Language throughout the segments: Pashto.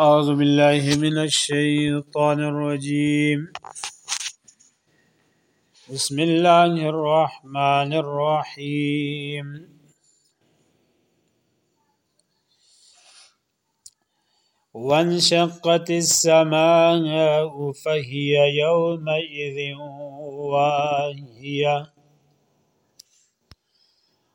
أعوذ بالله من الشيطان الرجيم بسم الله الرحمن الرحيم وانشقت السماء فهي يومئذ واهيه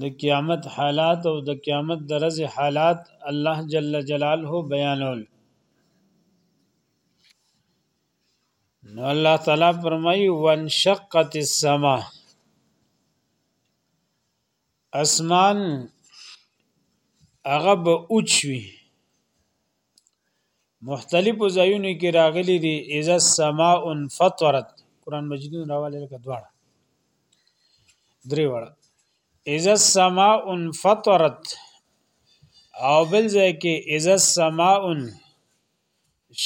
د قیامت حالات او د قیامت درز حالات الله جل جلاله بیانول نو الله تعالی فرمایي وانشقت السما اسمان هغه به اوچوي مختلفو ځایونو کې راغلي دي اذا السماء انفطرت قران مجید راواله لکه دواړه درې وړه اذا السماء انفطرت او بل ځای کې اذا السماء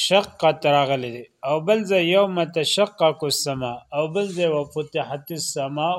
شقت راغلي دي او بل ځای یوم تشقق السماء او بل ځای وفتحت السماء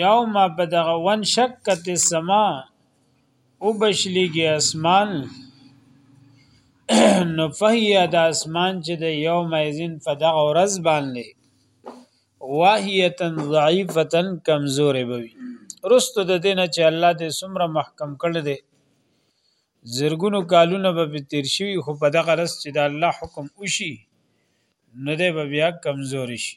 یوم په دغه ون شکت السما او بشلیږي اسمان نو فهیا د اسمان چې د یوم ایزن په دغه ورځ باندې واهیتن ضعیفتن کمزورې بوي رستو د دینه چې الله دې سمره محکم کړ دې زرګونو کالونه به تیر شي خو په دغه رس چې د الله حکم وشي نو دې به بیا کمزوري شي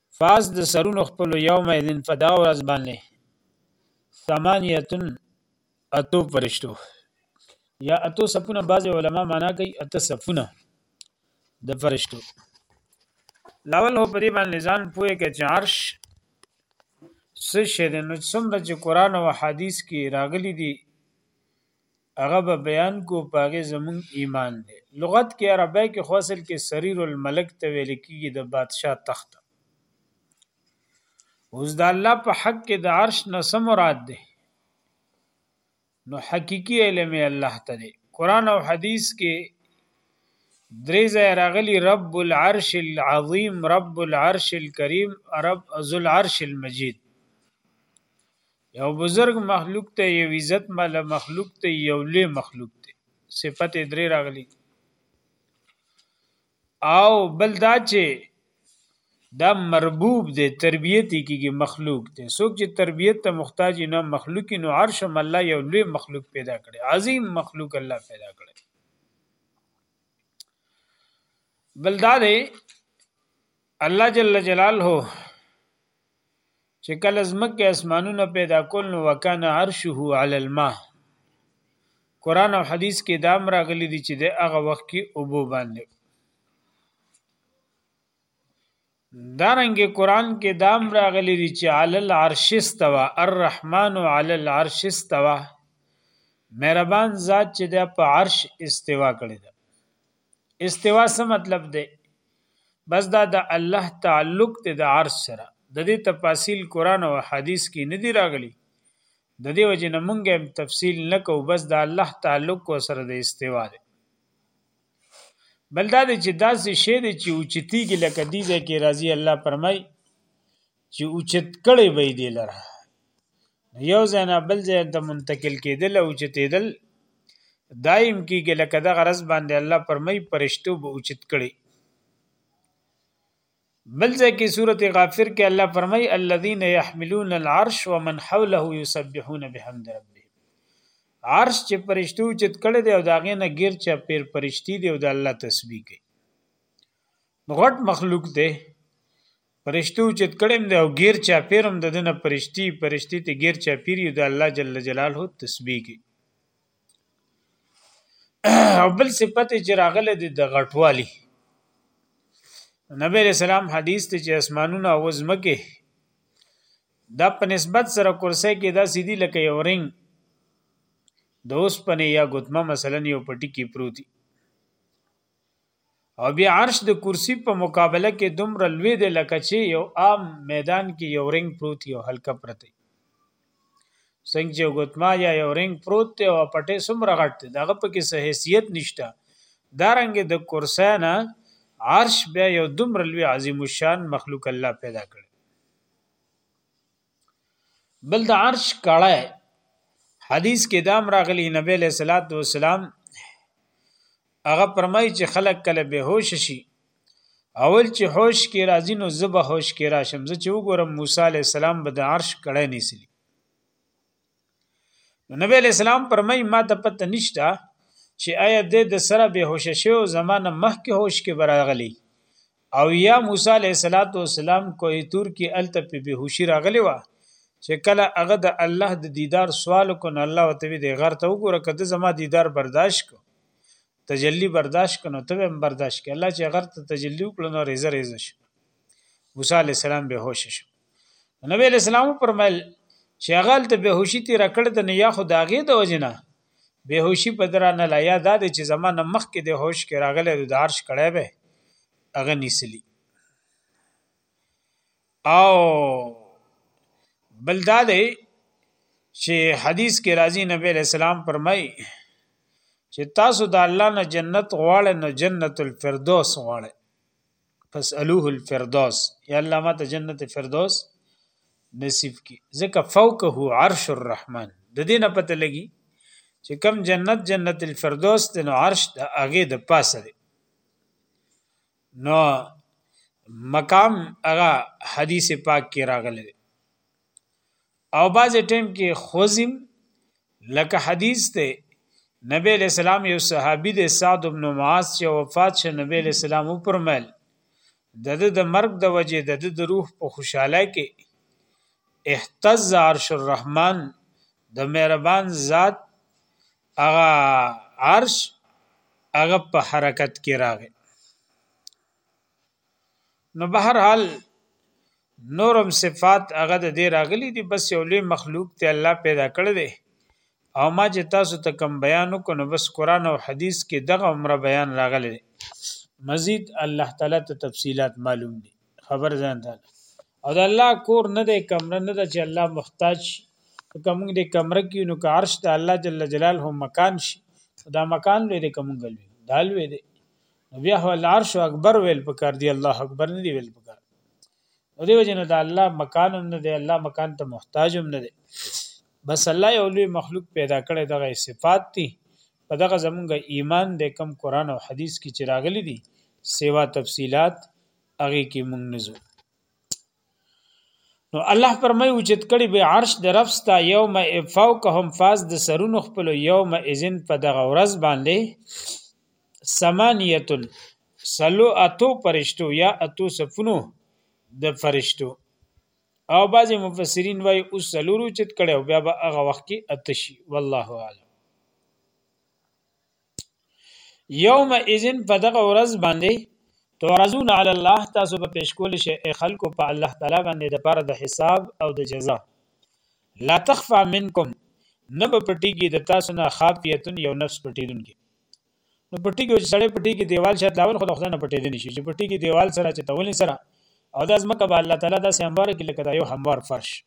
فاز د سرونو خپل یوم اذن په دا ورځ باندې ثمانیتن اتو پرشتو یا اتو سپونه بعض علما معنا کوي اته سپونه د فرشتو لاول هو په دې باندې ځان پوهه کې چې عرش څه شی دی نو څومره چې قران او حدیث کې راغلي دي هغه به بیان کو په هغې زمونږ ایمان دی لغت کې عربی کې خو اصل کې سریر الملک ته ویل کېږي د بادشاه تخت اوس د الله په حق کې د عرش نه سم مراد ده نو حقيقي علم الله ته ده قران او حديث کې درې ځای راغلي رب العرش العظیم رب العرش الكريم رب ذو العرش المجيد یو بزرګ مخلوق ته یو عزت مل مخلوق ته یو لوی مخلوق ته صفت درې راغلي او بل دا چې دا مربوب دی تربیت کیږي مخلوق دی څوک چې تربیت ته محتاج نه مخلوق نو عرش هم الله یو لوی مخلوق پیدا کړي عظیم مخلوق الله پیدا کړي بل دا دی الله جل جلاله چې کله زمکه اسمانونه پیدا کول نو وکانه عرشه علی الماء قران او حدیث کې دا امر غلي دي چې د هغه وخت کې اوبو باندې دارنګ قران کې دا امر غلي دي چې علی العرش استوا الرحمن علی العرش استوا مهربان ذات چې د په عرش استوا کړی دی استوا څه مطلب دی بس دا د الله تعلق ته د عرش سره د دې تفاصیل قران او حدیث کې نه دی راغلی د دې وجه نه مونږ هم تفصیل نه کو بس د الله تعلق کو سره د استوا دی بل دا چې داسې شی دی چې اوچتیږي لکه دې ځای کې راضي الله فرمای چې اوچت کړي به دي لره یو ځای نه بل ځای ته منتقل کېدل او چتېدل دایم کېږي لکه د غرض باندې الله پرمای پرشتو به اوچت کړي بل ځای کې سورته غافر کې الله فرمای الذين يحملون العرش ومن حوله يسبحون بحمد ربهم عرش چې پرشتو چت کړي دی او داغه نه غیر چې پیر پرشتي دی او د الله تسبیح کوي غټ مخلوق دی پرشتو چت کړم دی او غیر چا پیرم د دنه پرشتي پرشتي ته غیر چا پیر یو د الله جل جلاله تسبیح کی او بل صفت چې راغله د غټوالی نبی رسول الله حدیث ته چې اسمانونه او زمکه دا په نسبت سره کرسي کې دا سیدی لکه یو رنګ د اوسپنې یا ګوتمه مثلا یو پټی کې پروتي او بیا عرش د کرسی په مقابله کې دومره لوی دی لکه چې یو عام میدان کې یو رنګ پروت یو حلقه پرته څنګه چې ګوتما یا یو رنګ پروت دی او پټه سمره غټ دی دغه په کې څه حیثیت نشته دا رنګ د کرسی نه عرش بیا یو دومره لوی عظیم الشان مخلوق الله پیدا کړ بل د عرش کړه حدیث کې دام راغلی نبی له صلوات و سلام هغه پرمای چې خلک کله به هوش شي اول چې هوش کې راځي نو زبه هوش کې راشم زه چې وګورم موسی علی السلام به د عرش کړه نیسلی نو نبی علیہ السلام فرمای ما ته پته نشته چې آیا د د سره به هوش شو زمانه مخکې هوش کې براغلی او یا موسی علیہ الصلات والسلام کوه تور کې الته په بهوشي راغلی و چې کله هغه د الله د دیدار سوال کو نه الله وتعالى د غر ته وګوره کده زما دیدار برداشت کو تجلی برداشت کنو ته هم برداشت کې الله چې غر ته تجلی وکړو نو ریزه ریزه شو موسی علیہ السلام به هوش شو نبی علیہ السلام فرمایل چې هغه ته بهوشي تیر کړ د نه یا خو داغه د وجنه بهوشي په درا نه لا یا د چې زمانه مخ کې د هوش کې راغله د دارش کړه به هغه نیسلی او بل دا دی چې حدیث کې راځي نبی علیہ السلام فرمایي چې تاسو د الله نه جنت غواړئ نو جنت الفردوس غواړئ فسألوه الفردوس یا الله ما ته جنت فردوس نصیب کی ځکه فوقه عرش الرحمن د دې نه پته لګي چې کم جنت جنت الفردوس ته نو عرش د هغه د پاسه دی نو مقام هغه حدیث پاک کې راغلی او باز ټیم کې خوزیم لکه حدیث ته نبی علیہ السلام یو صحابي د سعد بن معاذ چې وفات شو نبی علیہ السلام وپرمل د د د مرګ د وجې د د د روح په خوشاله کې احتز عرش الرحمن د مهربان ذات هغه عرش هغه په حرکت کې راغی نو بهر حال نورم صفات هغه د دې راغلي دي بس یو لوی مخلوق ته الله پیدا کړی دی او ما چې تاسو ته کم بیان کو نو بس قران او حدیث کې دغه عمره بیان راغلی دی مزید الله تعالی ته تفصيلات معلوم دي خبر ځان ته او د الله کور نه دی کمره نه ده چې الله محتاج کوم دې کمره کې نو که عرش ته الله جل جلاله مکان شي دا مکان لوی دی کوم غلوي دا لوی دی نو بیا هو العرش اکبر ویل پکار دی الله اکبر نه دی ویل پکار نو دیو جن د الله مکان هم نه دی الله مکان ته محتاج هم نه دی بس الله یو لوی مخلوق پیدا کړی دغه صفات دي په دغه زمونږ ایمان د کم قران او حدیث کې چراغلي دي سیوا تفصيلات هغه کې مونږ نزو نو الله فرمای اوچت کړي به عرش د رب ستا یوم فوقهم فاز د سرونو خپل یوم اذن په دغه ورځ باندې سمانیتن سلو اتو پرشتو یا اتو صفونو د فرشتو او بعضی مفسرین وای او سلورو چت کړي او بیا به هغه وخت کې اتشي والله اعلم یوم اذن په دغه ورځ باندې تعرضون علی الله تاسو په پیش کول شي اي خلکو په الله تعالی باندې د پر د حساب او د جزاء لا تخفى منکم نه په پټیږي د تاسو نه خافیتون یو نفس پټیدونکي نو پټیږي چې سړی پټیږي دیوال شاید لاول خو د خدای نه پټیدل شي چې پټیږي دیوال سره چې تولې سره او د ځمکه به الله تعالی داسې هموار کې لکه دا یو هموار فرش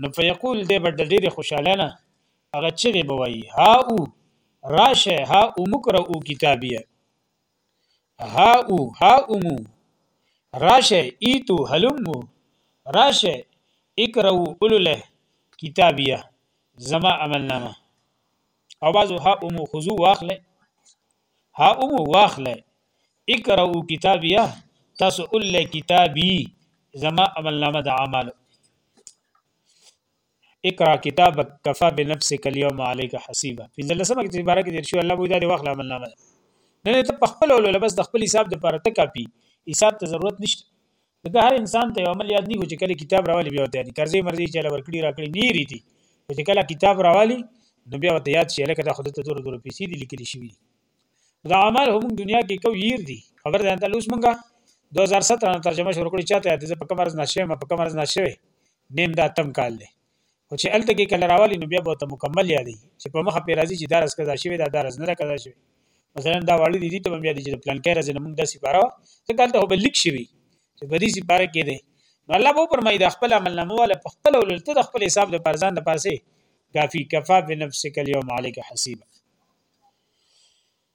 نو فیقول دی به د ډېرې خوشحالۍ نه هغه چغې به وایي ها او راشه ها او مکره او کتابیه ها او ها امو راشه ایتو هلمو راشه اکرو اولوله کتابیه زما عمل نامه او بعضو ها امو خضو واخله ها اومو واخله اقرأو کتابیه تاسو اول کتابی زما عمل نامه د اعمالو اقرا کتابک کفا بنفسک اليوم عليك حسيبا پنځلسمه کې عبارت کې درشو الله بودا دی واخله عمل نامه نه ته په خپل ولول بس د خپل حساب د پاره ته کاپی حساب ته ضرورت نشته ځکه هر انسان ته یو عمل یاد نه وي چې کله کتاب راوالي بیا ورته یاد قرضې مرضې چې له ورکړي راکړي نه یې ریتي خو چې کله کتاب راوالي نو بیا ورته یاد شي لکه دا خو دلته دوره دوره پیسې دي لیکلي شوي دي دا عمل هم دنیا کې کو ییر دي خبر ده ته لوس مونږه 2017 نه ترجمه شروع کړې چاته یاد زه په کوم ورځ نشم په کوم ورځ نشوي نیم دا تم کال دی خو چې هلته کې کله راوالي نو بیا به ورته مکمل یادوي چې په مخه پرې راځي چې دا راز قضا شوې ده دا راز نه ده قضا شوې مثلا دا واړه دي دي ته به بیا دي چې پلانکې راز نه موږ دا سپاره وه ځکه هلته خو به لیک شوي چې په دې سپاره کې دی نو الله به فرمایي د خپل عمل نامه ولا په خپل ولل ته د خپل حساب د پرځان د پاسه کافي کفا بنفسک اليوم عليك حسيبا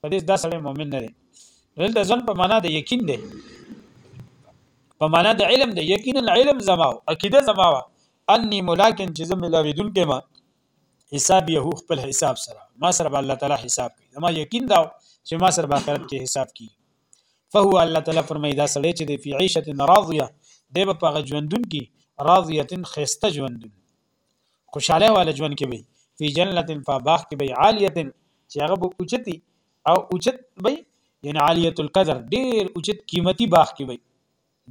په دې دا سړی مؤمن نه دی دلته ځن په معنا د یقین دی په معنا د علم دی یقینا علم زما او عقیده زما وا انی ملاکن چې زم ملاویدون کې ما حساب یو خپل حساب سره ما سره الله تعالی حساب کوي زما یقین دا چې ما سره آخرت کې حساب کوي فهو الله تعالی فرمایي دا سړی چې د فی عیشه راضیه دی په غ ژوندون کې راضیه خسته ژوندون خوشحاله واله ژوند کې وي فی جنت په باغ کې به عالیه چې هغه به اوچتي او اوچت به یعنی عالیه القدر ډیر اوچت قیمتي باغ کې وي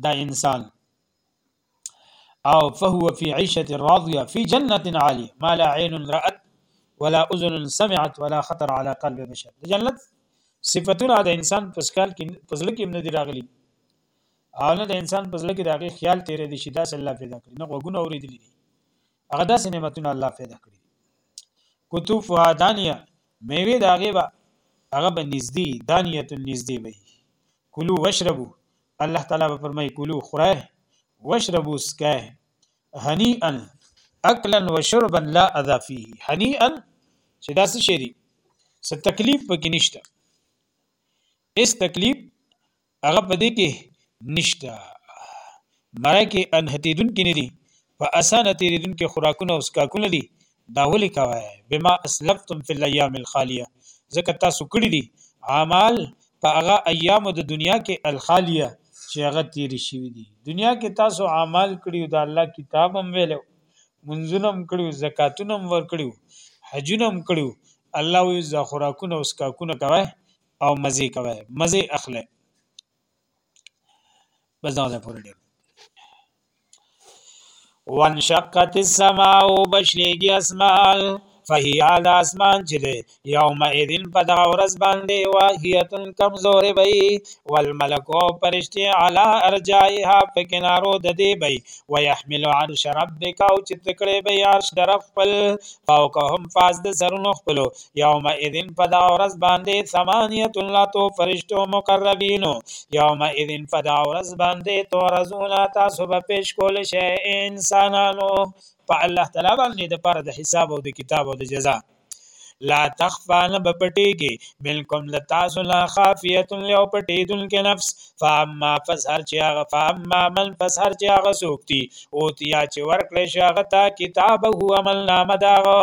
دا انسان او فهو فی عیشه راضیه فی جنت عالیه ما لا عین رأت ولا اذن سمعت ولا خطر على قلب بشر د جنت صفاتونه د انسان په سکال کې په ځل کې نه دی راغلي او نه د انسان په زړه کې د هغې خیال تیری دی چې داسې الله پیدا کړي نه غوږونه اوریدلی دي هغه داسې نعمتونه الله پیدا کړي کتب فهادانیه میوه د هغې به هغه به نږدې دانیه نږدې وي کلو وشربو الله تعالی به فرمایي کلو خورئ وشربو سکئ هنیئا اکلا وشربا لا اذا فيه هنیئا چې دا څه شي دي څه تکلیف پکې نشته اس تکلیف هغه په دې کې نشته. مرکې انهتېدونکې نه دي، په اسانه تېرېدونکي خوراکونه او څښاکونه دي، دا ولې کوئ؟ بما اسلفتم فی الایام الخالیه، ځکه تاسو کړي دي اعمال په هغه ایامو د دنیا کې الخالیه چې هغه تېرې شوي دي، دنیا کې تاسو اعمال کړي او د الله کتاب هم ویلی وو، لمونځونه هم کړي وو، زکاتونه هم ورکړي وو، حجونه هم کړي وو، الله وایي دا خوراکونه او څښاکونه کوئ او مزه کوي مزه اخلي بس دا ځای پورې ډېر وانشقت السماء بشلېږي اسمان فهي دا اسمان چې دی یوم اذن په دغه ورځ باندې واهیتن کمزورې به یي والملکو پرشتې علا ارجایها په کنارو د دې به ویحمل عرش ربک او چې تکړې به یې عرش در خپل فوقهم فاز د سرونو خپلو یومئذ په دغه ورځ باندې ثمانیة الله تو فرشتو مقربینو یومئذ په دغه ورځ باندې تعرضون تاسو به پیش کول شئ انسانانو په الله تعالی باندې د پر د حساب او د کتاب او د جزا لا تخفا نه بپټیږي منکم لتاسو لا خافیه یو پټیدونکې نفس فاما پس هر چې هغه فاما من پس هر چې هغه سوکتی او تیا چې ورکړې شغه تا کتابه هو عمل نامه داغه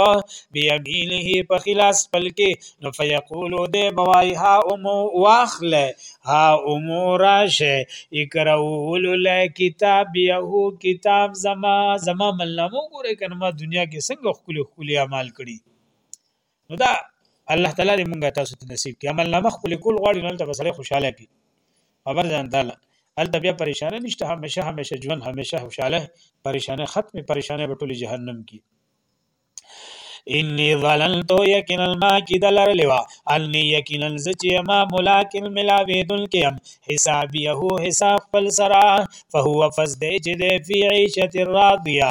بیمینه په خلاص پل کې نو فیقولو دې بوای ها امو واخله ها امو راشه اکرول ل کتاب یو کتاب زما زما ملامو ګوره کنه ما دنیا کې څنګه خولي خولي اعمال کړی نو دا الله تعالی دې مونږه تاسو ته نصیب کړي عمل نامه خپل کول غواړي نو ته بسره خوشاله کی خبر ځان تعالی الته بیا پریشانه نشته همیشه همیشه ژوند همیشه خوشاله پریشانه ختمه پریشانه به ټول جهنم کی انی ظلنت یقینا ما کی دلر لوا انی یقینا زچی ما ملاکن ملاوی دل کیم حسابیه حساب فل سرا فهو فزدی چې دی فی عیشت راضیه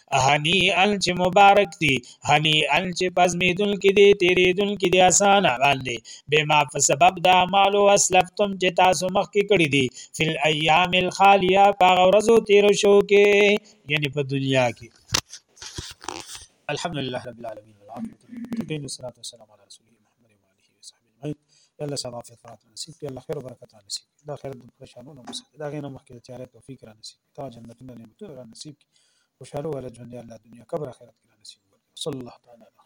هنیئا چې مبارک دي، هنیئا چې پزمېدونکي دي، تېرېدونکي دي، اسانه باندې، بما په سبب د اعمالو اسلفتم چې تاسو مخکې کړي دي، فی الایام الخالیه په هغه ورځو تېرو شوو کې، یعنې په دنیا کې. الحمدلله رب العالمین والعاقبة للمتقین والصلاة والسلام علی رسوله محمد وآله وصحبه. کړي یا الله سبا عافیت فرات نصیب کړي الله خیر او برکت را نصیب کړي دا خیر د پریشانو نه مسکه دا غینه مخکې د تیارې توفیق را نصیب کړي تا جنتونه نعمتونه را نصیب کړي خوشاله ولا ژوند الله دنیا قبر آخرت کې را نصیب کړي صلی الله تعالی علیه وسلم